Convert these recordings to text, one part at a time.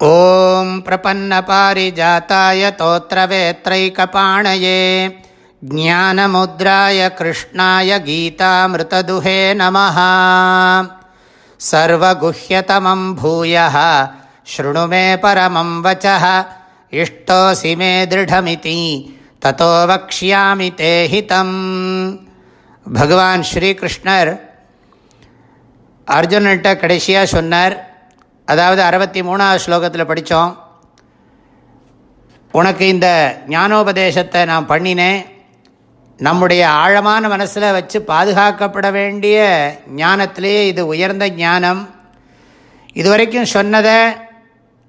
ॐ प्रपन्नपारिजाताय तोत्रवेत्रैकपाणये ज्ञानमुद्राय कृष्णाय गीतामृतदुहे नमः सर्वगुह्यतमं भूयः शृणु मे परमं वचः इष्टोऽसि मे दृढमिति ततो वक्ष्यामि ते हितम् பகவான் ஸ்ரீகிருஷ்ணர் அர்ஜுனன்ட்ட கடைசியாக சொன்னார் அதாவது அறுபத்தி மூணாவது ஸ்லோகத்தில் படித்தோம் உனக்கு இந்த ஞானோபதேசத்தை நான் பண்ணினேன். நம்முடைய ஆழமான மனசில் வச்சு பாதுகாக்கப்பட வேண்டிய ஞானத்திலேயே இது உயர்ந்த ஞானம். இதுவரைக்கும் சொன்னதை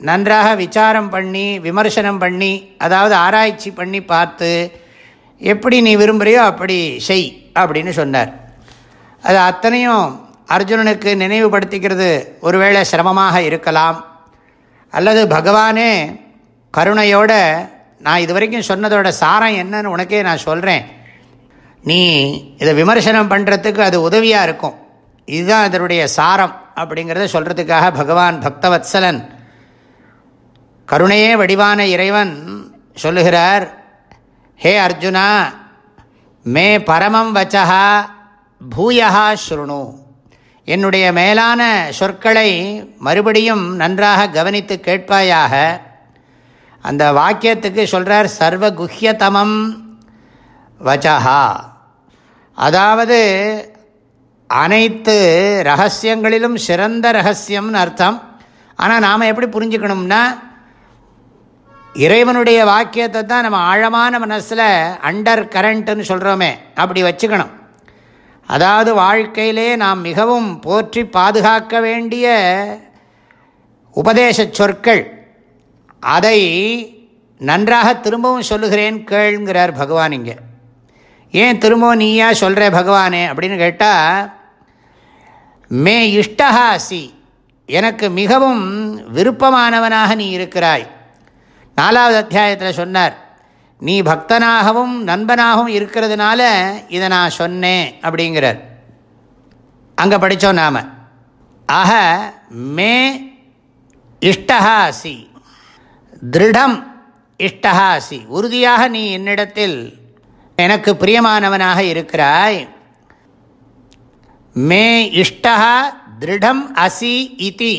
நன்றாக விசாரம் பண்ணி விமர்சனம் பண்ணி அதாவது ஆராய்ச்சி பண்ணி பார்த்து எப்படி நீ விரும்புகிறியோ அப்படி செய் அப்படின்னு சொன்னார். அது அத்தனையும் அர்ஜுனனுக்கு நினைவுபடுத்திக்கிறது ஒருவேளை சிரமமாக இருக்கலாம். அல்லது பகவானே கருணையோட நான் இது வரைக்கும் சொன்னதோட சாரம் என்னன்னு உனக்கே நான் சொல்கிறேன் நீ இதை விமர்சனம் பண்ணுறதுக்கு அது உதவியாக இருக்கும். இதுதான் அதனுடைய சாரம் அப்படிங்கிறத சொல்கிறதுக்காக பகவான் பக்தவத்சலன் கருணையே வடிவான இறைவன் சொல்லுகிறார் ஹே அர்ஜுனா மே பரமம் வச்சா பூயகா ஸ்ருணு. என்னுடைய மேலான சொற்களை மறுபடியும் நன்றாக கவனித்து கேட்பாயாக. அந்த வாக்கியத்துக்கு சொல்கிறார் சர்வ குஹ்யதமம் வச்சஹா அதாவது அனைத்து ரகசியங்களிலும் சிறந்த ரகசியம்னு அர்த்தம். ஆனால் நாம் எப்படி புரிஞ்சுக்கணும்னா இறைவனுடைய வாக்கியத்தை தான் நம்ம ஆழமான மனசில் அண்டர் கரண்ட்டுன்னு சொல்கிறோமே அப்படி வச்சுக்கணும். அதாவது வாழ்க்கையிலே நாம் மிகவும் போற்றி பாதுகாக்க வேண்டிய உபதேச சொற்கள். அதை நன்றாக திரும்பவும் சொல்லுகிறேன் கேளுங்கிறார் பகவான் இங்கே. ஏன் திரும்பவும் நீயா சொல்கிற பகவானே அப்படின்னு கேட்டால் மே இஷ்டஹாசி எனக்கு மிகவும் விருப்பமானவனாக நீ இருக்கிறாய். நாலாவது அத்தியாயத்தில் சொன்னார் நீ பக்தனாகவும் நண்பனாகவும் இருக்கிறதுனால இதை நான் சொன்னேன் அப்படிங்கிறார். அங்கே படித்தோம் நாம். ஆக மே இஷ்டஹாசி திருடம் இஷ்டஹாசி. உறுதியாக நீ என்னிடத்தில் எனக்கு பிரியமானவனாக இருக்கிறாய். மே இஷ்டா திருடம் அசி இதி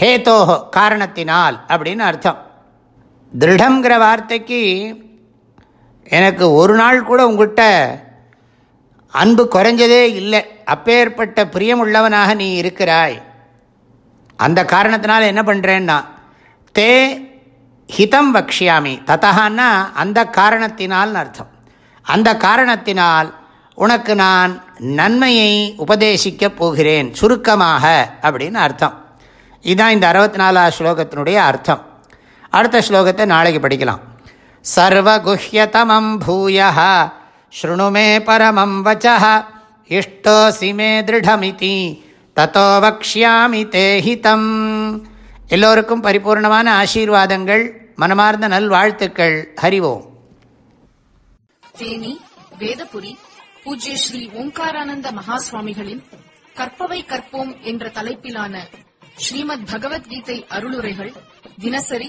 ஹேதோ காரணத்தினால் அப்படின்னு அர்த்தம். திருடங்கிற வார்த்தைக்கு எனக்கு ஒரு நாள் கூட உங்கள்கிட்ட அன்பு குறைஞ்சதே இல்லை. அப்பேற்பட்ட பிரியமுள்ளவனாக நீ இருக்கிறாய். அந்த காரணத்தினால் என்ன பண்ணுறேன்னா தே ஹிதம் வக்ஷியாமி. தத்தகான்னா அந்த காரணத்தினால்னு அர்த்தம். அந்த காரணத்தினால் உனக்கு நான் நன்மையை உபதேசிக்கப் போகிறேன் சுருக்கமாக அப்படின்னு அர்த்தம். இதுதான் இந்த அறுபத்தி நாலாவது ஸ்லோகத்தினுடைய அர்த்தம். அடுத்த ஸ்லோகத்தை நாளைக்கு படிக்கலாம். சர்வகுஹ்யதமம் பூய ஸ்ருணுமே பரமம் வச்ச இஷ்டோசி மே திருடமிதி தத்தோ வக்ஷாமி தேஹிதம் எல்லோருக்கும் பரிபூர்ணமான ஆசீர்வாதங்கள் மனமார்ந்த நல்வாழ்த்துக்கள். ஹரிவோம் தேனி வேதபுரி பூஜ்ய ஸ்ரீ ஓங்காரானந்த மகாசுவாமிகளின் கற்பவை கற்போம் என்ற தலைப்பிலான ஸ்ரீமத் பகவத்கீதை அருளுரைகள் தினசரி